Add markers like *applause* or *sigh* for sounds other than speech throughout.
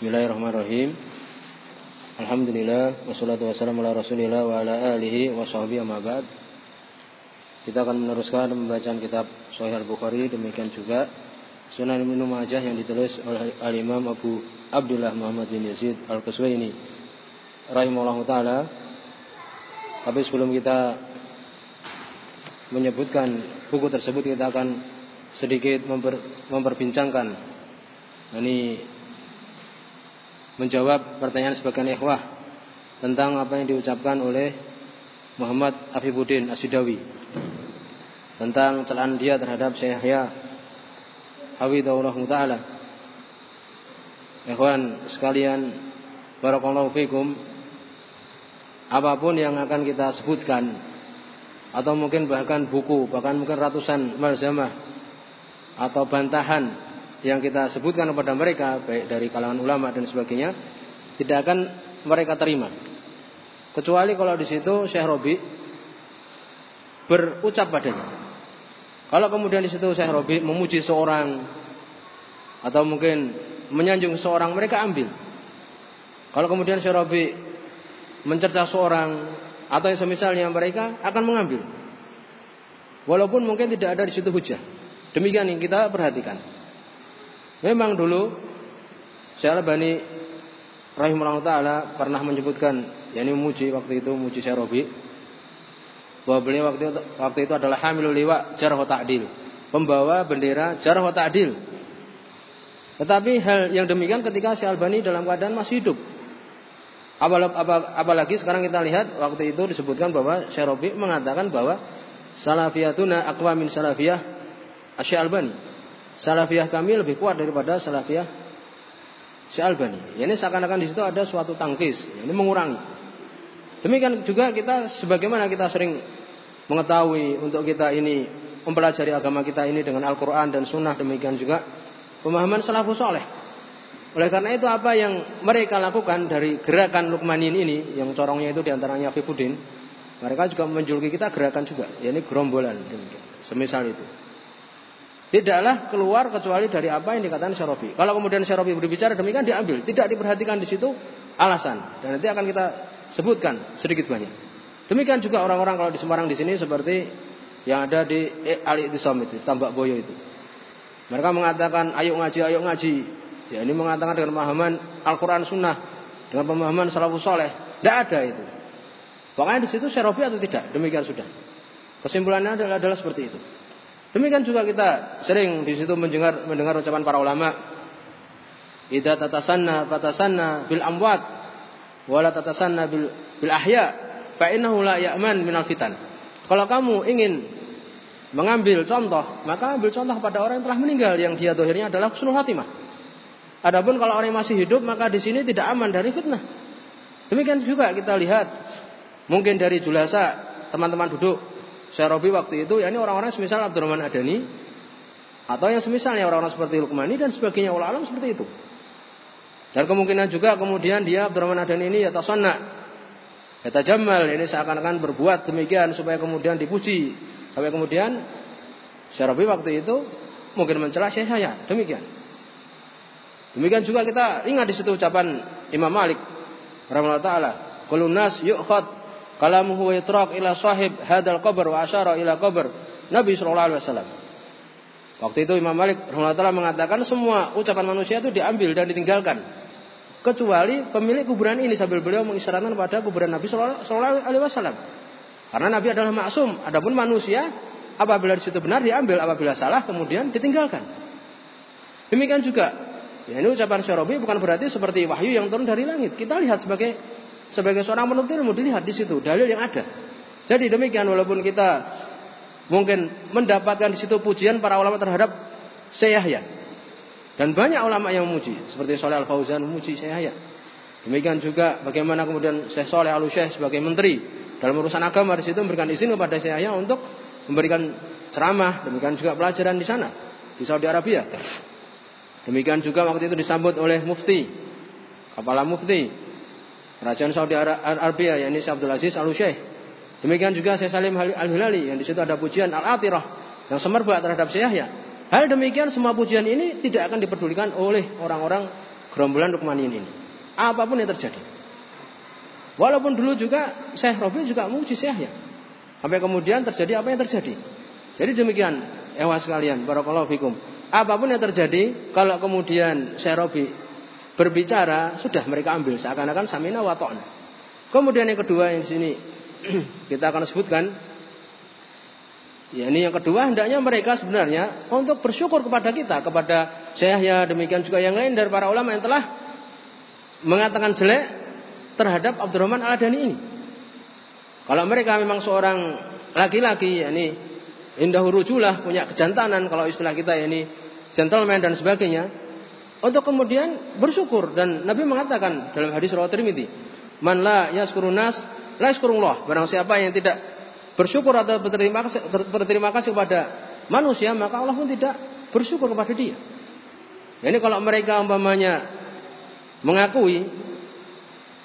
Bismillahirrahmanirrahim. Alhamdulillah wassalatu wassalamu ala Rasulillah wa ala alihi wa sahbihi amma ba'd. Kita akan meneruskan pembacaan kitab Sahih Al-Bukhari demikian juga Sunan Ibnu Majah yang ditulis oleh Al-Imam Abu Abdullah Muhammad bin Yazid Al-Qaswaini rahimahullah taala. Tapi sebelum kita menyebutkan buku tersebut kita akan sedikit memper, memperbincangkan ini menjawab pertanyaan sebagian ikhwah tentang apa yang diucapkan oleh Muhammad Afifuddin Asidawi tentang celaan dia terhadap Syekh Yahya Hafizahullah Ta'ala. Ikhwan sekalian Barakallahu fikum Apa pun yang akan kita sebutkan Atau mungkin bahkan buku Bahkan mungkin ratusan malzamah Atau bantahan yang kita sebutkan kepada mereka baik dari kalangan ulama dan sebagainya tidak akan mereka terima. Kecuali kalau di situ Syekh Robi berucap padanya. Kalau kemudian di situ Syekh Robi memuji seorang atau mungkin menyanjung seorang mereka ambil. Kalau kemudian Syekh Robi mencerca seorang atau yang semisalnya mereka akan mengambil. Walaupun mungkin tidak ada di situ hujah. Demikian yang kita perhatikan. Memang dulu Syekh Albani rahimahullah taala pernah menyebutkan yakni memuji waktu itu memuji Syekh Robi bahwa beliau waktu itu, waktu itu adalah hamilul liwa jarh ta'dil, pembawa bendera jarh ta'dil. Tetapi hal yang demikian ketika Syekh Albani dalam keadaan masih hidup. Apalagi sekarang kita lihat waktu itu disebutkan bahwa Syekh Robi mengatakan bahwa salafiyatuna aqwa min salafiyah Syekh Albani salafiyah kami lebih kuat daripada salafiyah Syalbani. Ini seakan-akan di situ ada suatu tangkis, ini mengurangi. Demikian juga kita sebagaimana kita sering mengetahui untuk kita ini mempelajari agama kita ini dengan Al-Quran dan Sunnah demikian juga pemahaman salafus soleh. Oleh karena itu apa yang mereka lakukan dari gerakan Lukmanin ini yang corongnya itu di antaranya Fifudin, mereka juga menjuluki kita gerakan juga, yakni gerombolan demikian. Semisal itu tidaklah keluar kecuali dari apa yang dikatakan Syarafi. Kalau kemudian Syarafi berbicara demikian diambil, tidak diperhatikan di situ alasan dan nanti akan kita sebutkan sedikit banyak. Demikian juga orang-orang kalau di Semarang di sini seperti yang ada di eh, Ali Itisam itu, Tambak Boyo itu. Mereka mengatakan ayo ngaji, ayo ngaji. Ya ini mengatakan dengan pemahaman Al-Quran Sunnah, dengan pemahaman Salafus Soleh. Tidak ada itu. Pokoknya di situ Syarafi atau tidak, demikian sudah. Kesimpulannya adalah, adalah seperti itu. Demikian juga kita sering di situ mendengar mendengar ucapan para ulama. Idza tatasanna fatasanna bil amwat wala tatasanna bil bil ahya fa innahu la ya'man minal fitan. Kalau kamu ingin mengambil contoh, maka ambil contoh pada orang yang telah meninggal yang dia dohirnya adalah husnul khatimah. Adapun kalau orang yang masih hidup maka di sini tidak aman dari fitnah. Demikian juga kita lihat mungkin dari julasa teman-teman duduk Syarabi waktu itu, ya ini orang-orang semisal Abdurrahman Adani, atau yang semisalnya orang-orang seperti Lukmani dan sebagainya ulama alam seperti itu. Dan kemungkinan juga kemudian dia Abdurrahman Adani ini ya tasonna. Ya jamal ini seakan-akan berbuat demikian supaya kemudian dipuji. Sampai kemudian Syarabi waktu itu mungkin mencela Syekh saya. Demikian. Demikian juga kita ingat di situ ucapan Imam Malik rahimahullah taala, "Kulun nas Kalamuhu wa yutrak ila sahib hadal qabr wa asyara ila qabr Nabi sallallahu alaihi wasallam. Waktu itu Imam Malik rahimahullah mengatakan semua ucapan manusia itu diambil dan ditinggalkan kecuali pemilik kuburan ini sambil beliau mengisyaratkan pada kuburan Nabi sallallahu alaihi wasallam. Karena Nabi adalah maksum, adapun manusia apabila di situ benar diambil, apabila salah kemudian ditinggalkan. Demikian juga, ya ini ucapan Syarabi bukan berarti seperti wahyu yang turun dari langit. Kita lihat sebagai sebagai seorang penuntut ilmu dilihat di situ dalil yang ada. Jadi demikian walaupun kita mungkin mendapatkan di situ pujian para ulama terhadap Syekh Dan banyak ulama yang memuji seperti Soleh Al Fauzan memuji Syekh Demikian juga bagaimana kemudian Syekh Soleh Al Syekh sebagai menteri dalam urusan agama di situ memberikan izin kepada Syekh untuk memberikan ceramah, demikian juga pelajaran di sana di Saudi Arabia. Demikian juga waktu itu disambut oleh mufti, kepala mufti Kerajaan Saudi Arabia yakni Syekh Abdul Aziz Al Syekh. Demikian juga Syekh Salim Al Hilali yang di situ ada pujian Al Atirah yang semerbak terhadap Syekh Yahya. Hal demikian semua pujian ini tidak akan diperdulikan oleh orang-orang gerombolan Rukmaniin ini. Apa pun yang terjadi. Walaupun dulu juga Syekh Robi juga muji Syekhnya. Sampai kemudian terjadi apa yang terjadi. Jadi demikian, ewa sekalian, barakallahu fikum. Apa pun yang terjadi, kalau kemudian Syekh Robi berbicara, sudah mereka ambil. Seakan-akan samina wa Kemudian yang kedua yang sini *clears throat* kita akan sebutkan. Ya ini yang kedua hendaknya mereka sebenarnya untuk bersyukur kepada kita, kepada saya ya demikian juga yang lain dari para ulama yang telah mengatakan jelek terhadap Abdurrahman Al-Adani ini. Kalau mereka memang seorang laki-laki, ya ini indah rujulah, punya kejantanan, kalau istilah kita ya ini gentleman dan sebagainya, untuk kemudian bersyukur dan Nabi mengatakan dalam hadis riwayat Tirmidzi, "Man la yaskurunas la yaskurullah." Barang siapa yang tidak bersyukur atau berterima kasih, berterima kasih kepada manusia, maka Allah pun tidak bersyukur kepada dia. Ini kalau mereka umpamanya mengakui,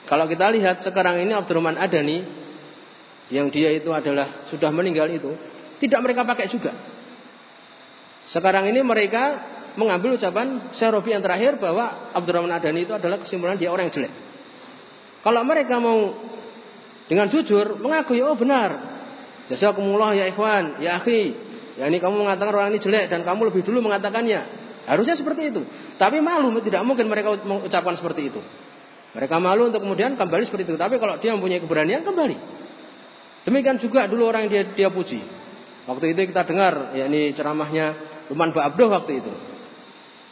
kalau kita lihat sekarang ini Abdurrahman Adani, yang dia itu adalah sudah meninggal itu, tidak mereka pakai juga. Sekarang ini mereka mengambil ucapan Syekh yang terakhir bahwa Abdurrahman Adani itu adalah kesimpulan dia orang yang jelek. Kalau mereka mau dengan jujur mengakui, oh benar, Jazakumullah ya ikhwan, ya akhi. Ya ini kamu mengatakan orang ini jelek dan kamu lebih dulu mengatakannya. Harusnya seperti itu. Tapi malu tidak mungkin mereka mengucapkan seperti itu. Mereka malu untuk kemudian kembali seperti itu. Tapi kalau dia mempunyai keberanian kembali. Demikian juga dulu orang yang dia, dia puji. Waktu itu kita dengar ya ini ceramahnya Luman Abduh waktu itu.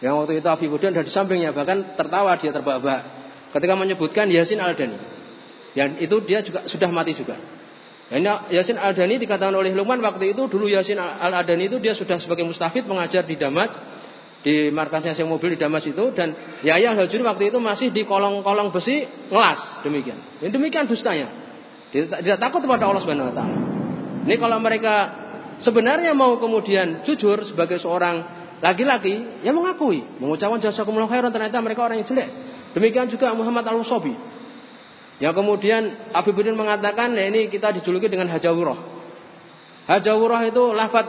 Yang waktu itu Afifuddin ada di sampingnya bahkan tertawa dia terbahak-bahak ketika menyebutkan Yasin Al-Dani. Yang itu dia juga sudah mati juga. Yasin Al-Adani dikatakan oleh Luqman waktu itu dulu Yasin Al-Adani itu dia sudah sebagai mustafid mengajar di Damas di markasnya yang mobil di Damas itu dan Yahya al waktu itu masih di kolong-kolong besi ngelas demikian. Ini demikian dustanya. Tidak, tidak takut kepada Allah Subhanahu wa taala. Ini kalau mereka sebenarnya mau kemudian jujur sebagai seorang laki-laki yang mengakui mengucapkan jasa kumullah khairan ternyata mereka orang yang jelek. Demikian juga Muhammad Al-Usobi yang kemudian Afifuddin mengatakan, ya ini kita dijuluki dengan hajawurah. Hajawurah itu lafad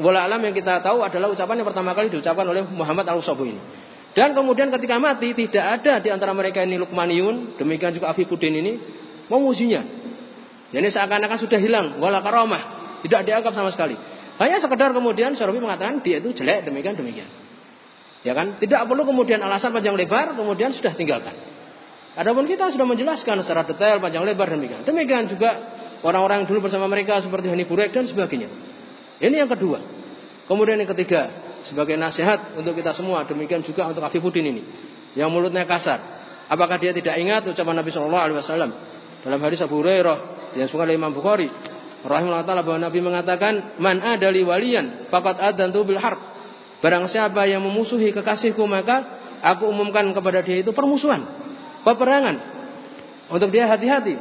wala alam yang kita tahu adalah ucapan yang pertama kali diucapkan oleh Muhammad al-Usabu ini. Dan kemudian ketika mati tidak ada di antara mereka ini Lukmaniun, demikian juga Afifuddin ini memujinya. Jadi seakan-akan sudah hilang wala karamah, tidak dianggap sama sekali. Hanya sekedar kemudian Syarabi mengatakan dia itu jelek demikian demikian. Ya kan? Tidak perlu kemudian alasan panjang lebar kemudian sudah tinggalkan. Adapun kita sudah menjelaskan secara detail panjang lebar demikian. Demikian juga orang-orang yang dulu bersama mereka seperti Hani Burek dan sebagainya. Ini yang kedua. Kemudian yang ketiga, sebagai nasihat untuk kita semua, demikian juga untuk Afifuddin ini, yang mulutnya kasar. Apakah dia tidak ingat ucapan Nabi Shallallahu Alaihi Wasallam dalam hadis Abu Hurairah yang suka oleh Imam Bukhari, rahimahullah taala bahwa Nabi mengatakan, "Man adali waliyan, fakat adan bil harb." Barang siapa yang memusuhi kekasihku maka aku umumkan kepada dia itu permusuhan peperangan. Untuk dia hati-hati.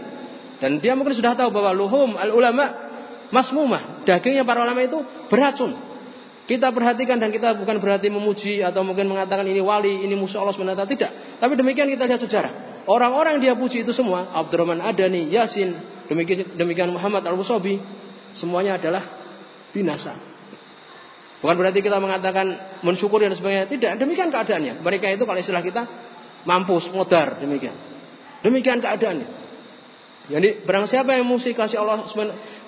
Dan dia mungkin sudah tahu bahwa luhum al ulama masmumah, dagingnya para ulama itu beracun. Kita perhatikan dan kita bukan berarti memuji atau mungkin mengatakan ini wali, ini musuh Allah SWT. Tidak. Tapi demikian kita lihat sejarah. Orang-orang dia puji itu semua, Abdurrahman Adani, Yasin, demikian, demikian Muhammad Al-Wusabi, semuanya adalah binasa. Bukan berarti kita mengatakan mensyukuri dan sebagainya. Tidak, demikian keadaannya. Mereka itu kalau istilah kita mampus, modar, demikian. Demikian keadaannya. Jadi barang siapa yang musik kasih Allah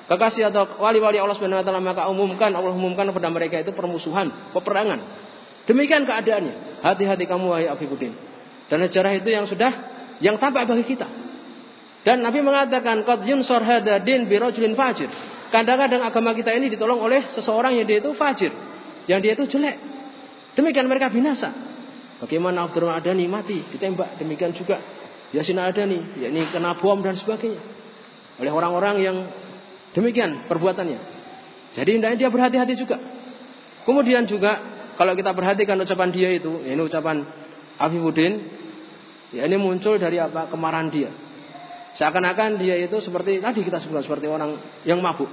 kekasih atau wali-wali Allah Subhanahu wa taala maka umumkan Allah umumkan kepada mereka itu permusuhan, peperangan. Demikian keadaannya. Hati-hati kamu wahai Afifuddin. Dan sejarah itu yang sudah yang tampak bagi kita. Dan Nabi mengatakan qad yunsar hada din bi fajir. Kadang-kadang agama kita ini ditolong oleh seseorang yang dia itu fajir, yang dia itu jelek. Demikian mereka binasa. Bagaimana Abdurrahman Adani mati ditembak. Demikian juga Yasin Adani, yakni kena bom dan sebagainya. Oleh orang-orang yang demikian perbuatannya. Jadi hendaknya dia berhati-hati juga. Kemudian juga kalau kita perhatikan ucapan dia itu, ini ucapan Afifuddin, ya ini muncul dari apa? Kemarahan dia. Seakan-akan dia itu seperti tadi kita sebut seperti orang yang mabuk.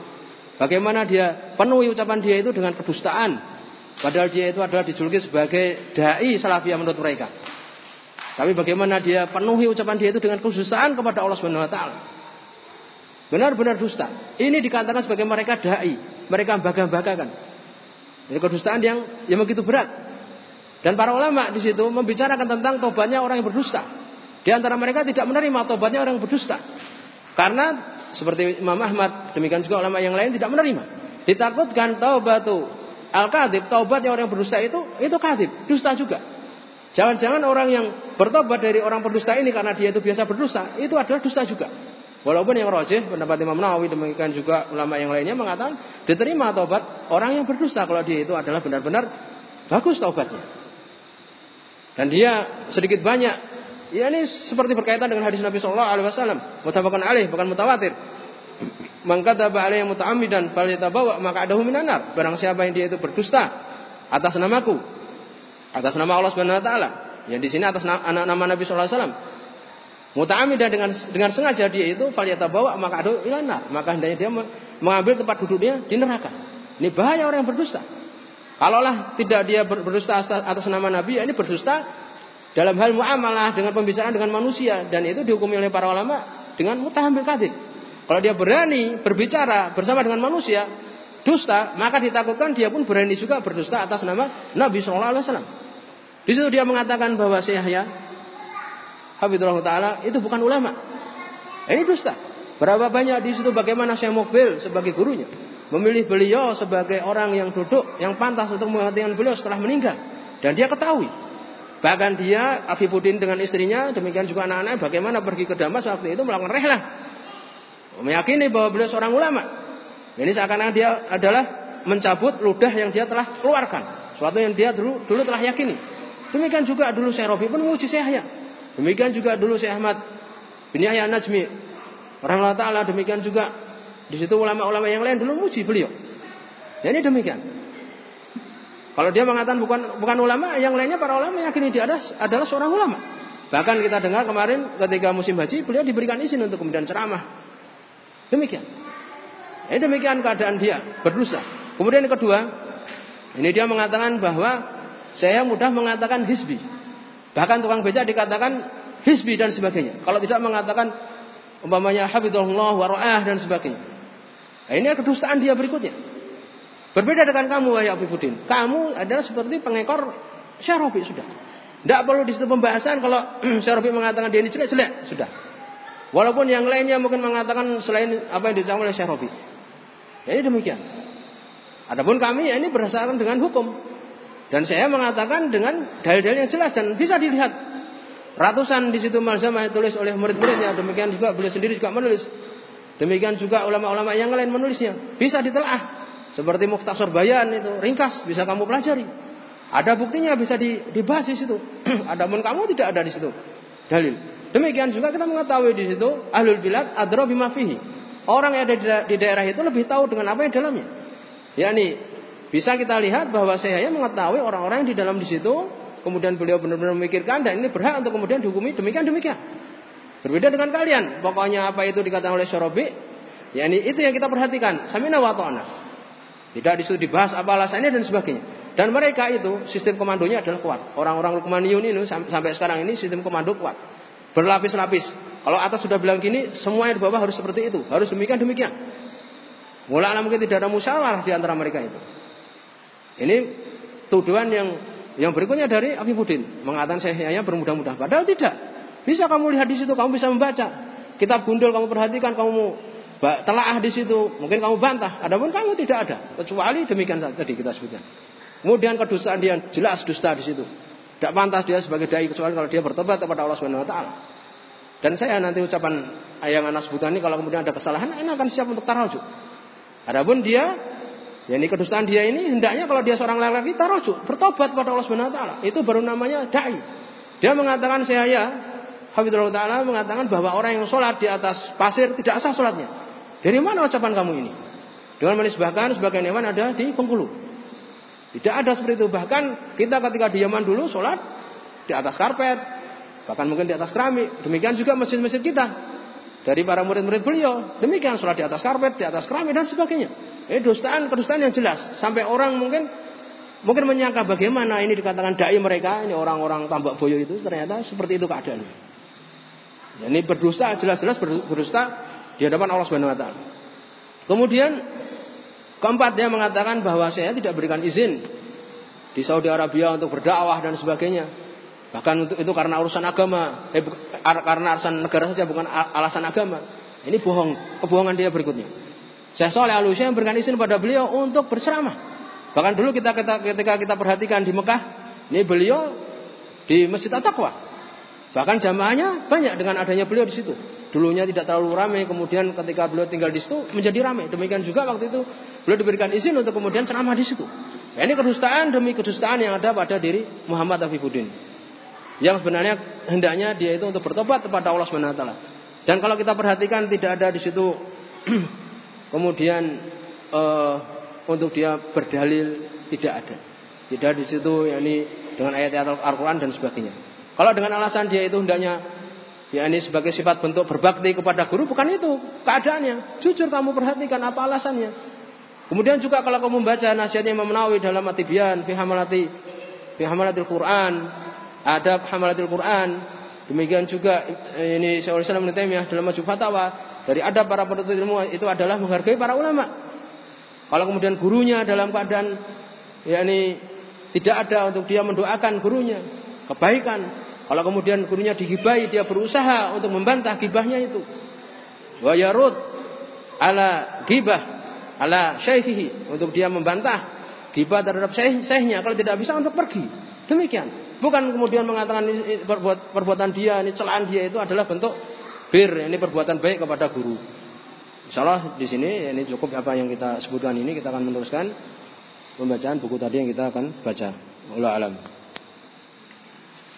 Bagaimana dia penuhi ucapan dia itu dengan kedustaan, Padahal dia itu adalah dijuluki sebagai dai salafiyah menurut mereka. Tapi bagaimana dia penuhi ucapan dia itu dengan kesusahan kepada Allah Subhanahu wa taala. Benar-benar dusta. Ini dikatakan sebagai mereka dai, mereka bangga-banggakan. Ini kedustaan yang yang begitu berat. Dan para ulama di situ membicarakan tentang tobatnya orang yang berdusta. Di antara mereka tidak menerima tobatnya orang berdusta. Karena seperti Imam Ahmad, demikian juga ulama yang lain tidak menerima. Ditakutkan taubatu al-kadib, taubatnya orang berdusta itu itu kadib, dusta juga. Jangan-jangan orang yang bertobat dari orang berdusta ini karena dia itu biasa berdusta, itu adalah dusta juga. Walaupun yang rojih pendapat Imam Nawawi demikian juga ulama yang lainnya mengatakan diterima taubat orang yang berdusta kalau dia itu adalah benar-benar bagus taubatnya. Dan dia sedikit banyak ya ini seperti berkaitan dengan hadis Nabi Shallallahu alaihi wasallam, mutafaqan alaih bukan mutawatir. Maka kadzaba alaihi muta'ammidan falyatabawa maka adahu minanar. Barang siapa yang dia itu berdusta atas namaku, atas nama Allah Subhanahu wa taala. Yang di sini atas nama, Nabi sallallahu alaihi wasallam. Muta'amidan dengan dengan sengaja dia itu bawa maka adu ilana, maka hendaknya dia mengambil tempat duduknya di neraka. Ini bahaya orang yang berdusta. Kalaulah tidak dia berdusta atas nama Nabi, ya ini berdusta dalam hal muamalah dengan pembicaraan dengan manusia dan itu dihukumi oleh para ulama dengan mutahamil kadib. Kalau dia berani berbicara bersama dengan manusia dusta, maka ditakutkan dia pun berani juga berdusta atas nama Nabi Shallallahu Alaihi Wasallam. Di situ dia mengatakan bahwa Syekh Yahya Habibullah Ta'ala itu bukan ulama. Ini dusta. Berapa banyak di situ bagaimana Syekh Mukbil sebagai gurunya. Memilih beliau sebagai orang yang duduk, yang pantas untuk menggantikan beliau setelah meninggal. Dan dia ketahui. Bahkan dia, Afifuddin dengan istrinya, demikian juga anak-anak, bagaimana pergi ke Damas waktu itu melakukan rehlah. Meyakini bahwa beliau seorang ulama. Ini seakan-akan dia adalah mencabut ludah yang dia telah keluarkan. Suatu yang dia dulu dulu telah yakini. Demikian juga dulu Syekh Robi pun menguji Syekh Demikian juga dulu Syekh Ahmad bin Yahya Najmi. Allah Ta'ala demikian juga di situ ulama-ulama yang lain dulu muji beliau. Ya ini demikian. Kalau dia mengatakan bukan bukan ulama, yang lainnya para ulama yakini dia adalah, adalah seorang ulama. Bahkan kita dengar kemarin ketika musim haji beliau diberikan izin untuk kemudian ceramah. Demikian. Ini demikian keadaan dia berdosa. Kemudian yang kedua, ini dia mengatakan bahwa saya mudah mengatakan hisbi. Bahkan tukang beca dikatakan hisbi dan sebagainya. Kalau tidak mengatakan umpamanya habibullah wa dan sebagainya. Nah, ini kedustaan dia berikutnya. Berbeda dengan kamu wahai Afifuddin. Kamu adalah seperti pengekor Syarobi sudah. Tidak perlu di situ pembahasan kalau *clears throat* Syarobi mengatakan dia ini jelek-jelek sudah. Walaupun yang lainnya mungkin mengatakan selain apa yang diucapkan oleh Syarobi. Ya ini demikian. Adapun kami ya ini berdasarkan dengan hukum. Dan saya mengatakan dengan dalil-dalil yang jelas dan bisa dilihat. Ratusan di situ malzamah tulis oleh murid-muridnya. Demikian juga beliau sendiri juga menulis. Demikian juga ulama-ulama yang lain menulisnya. Bisa ditelaah. Seperti Muftasor Bayan itu ringkas bisa kamu pelajari. Ada buktinya bisa dibahas di situ. *clears throat* Adapun kamu tidak ada di situ dalil. Demikian juga kita mengetahui di situ ahlul bilad adra bima fihi. Orang yang ada di daerah itu lebih tahu dengan apa yang dalamnya. yakni bisa kita lihat bahwa saya mengetahui orang-orang yang di dalam di situ, kemudian beliau benar-benar memikirkan dan ini berhak untuk kemudian dihukumi demikian demikian. Berbeda dengan kalian, pokoknya apa itu dikatakan oleh Syarabi, ya ini itu yang kita perhatikan. Samina wa ta'ana. Tidak di situ dibahas apa alasannya dan sebagainya. Dan mereka itu sistem komandonya adalah kuat. Orang-orang Lukmaniyun ini sampai sekarang ini sistem komando kuat. Berlapis-lapis. Kalau atas sudah bilang gini, semua yang di bawah harus seperti itu. Harus demikian demikian. Mulanya mungkin tidak ada musyawarah di antara mereka itu. Ini tuduhan yang yang berikutnya dari Afifuddin mengatakan saya hanya bermudah-mudah. Padahal tidak. Bisa kamu lihat di situ, kamu bisa membaca. Kitab gundul kamu perhatikan, kamu telaah di situ, mungkin kamu bantah. Adapun kamu tidak ada, kecuali demikian tadi kita sebutkan. Kemudian kedustaan dia jelas dusta di situ. Tidak pantas dia sebagai dai kecuali kalau dia bertobat kepada Allah Subhanahu wa taala. Dan saya nanti ucapan ayang anak sebutan ini kalau kemudian ada kesalahan, ini akan siap untuk tarajuk. Adapun dia Ya ini kedustaan dia ini hendaknya kalau dia seorang laki-laki tarojuk, bertobat pada Allah Subhanahu wa taala. Itu baru namanya dai. Dia mengatakan saya ya Hafizullah Ta'ala mengatakan bahwa orang yang sholat di atas pasir tidak sah sholatnya. Dari mana ucapan kamu ini? Dengan menisbahkan sebagian hewan ada di Bengkulu. Tidak ada seperti itu. Bahkan kita ketika diaman dulu sholat di atas karpet. Bahkan mungkin di atas keramik. Demikian juga masjid-masjid kita. Dari para murid-murid beliau. Demikian sholat di atas karpet, di atas keramik dan sebagainya. Ini dustaan, kedustaan yang jelas. Sampai orang mungkin mungkin menyangka bagaimana ini dikatakan dai mereka, ini orang-orang tambak boyo itu ternyata seperti itu keadaannya. Ini berdusta, jelas-jelas berdusta di hadapan Allah Subhanahu wa taala. Kemudian keempat dia mengatakan bahwa saya tidak berikan izin di Saudi Arabia untuk berdakwah dan sebagainya. Bahkan untuk itu karena urusan agama, eh, karena alasan negara saja bukan alasan agama. Ini bohong, kebohongan dia berikutnya. Saya Soleh al yang memberikan izin pada beliau untuk berceramah. Bahkan dulu kita ketika kita perhatikan di Mekah, ini beliau di Masjid At-Taqwa. Bahkan jamaahnya banyak dengan adanya beliau di situ. Dulunya tidak terlalu ramai, kemudian ketika beliau tinggal di situ menjadi ramai. Demikian juga waktu itu beliau diberikan izin untuk kemudian ceramah di situ. Ya, ini kedustaan demi kedustaan yang ada pada diri Muhammad Afifuddin. Yang sebenarnya hendaknya dia itu untuk bertobat kepada Allah SWT. Dan kalau kita perhatikan tidak ada di situ *clears throat* kemudian uh, untuk dia berdalil tidak ada. Tidak di situ yakni dengan ayat-ayat Al-Qur'an dan sebagainya. Kalau dengan alasan dia itu hendaknya ya ini sebagai sifat bentuk berbakti kepada guru bukan itu keadaannya. Jujur kamu perhatikan apa alasannya. Kemudian juga kalau kamu membaca nasihatnya Imam Nawawi dalam Atibian fi hamalati fi hamalatil Quran, adab hamalatil Quran. Demikian juga ini Syaikhul Islam Ibnu dalam Majmu' Fatawa dari adab para penuntut ilmu itu adalah menghargai para ulama. Kalau kemudian gurunya dalam keadaan yakni tidak ada untuk dia mendoakan gurunya kebaikan. Kalau kemudian gurunya digibai dia berusaha untuk membantah gibahnya itu. Wa yarud ala gibah ala syekhihi untuk dia membantah gibah terhadap syekh, syekhnya kalau tidak bisa untuk pergi. Demikian. Bukan kemudian mengatakan perbuatan dia, ini celaan dia itu adalah bentuk bir, ini perbuatan baik kepada guru. Insya Allah di sini ini cukup apa yang kita sebutkan ini kita akan meneruskan pembacaan buku tadi yang kita akan baca. Allah alam.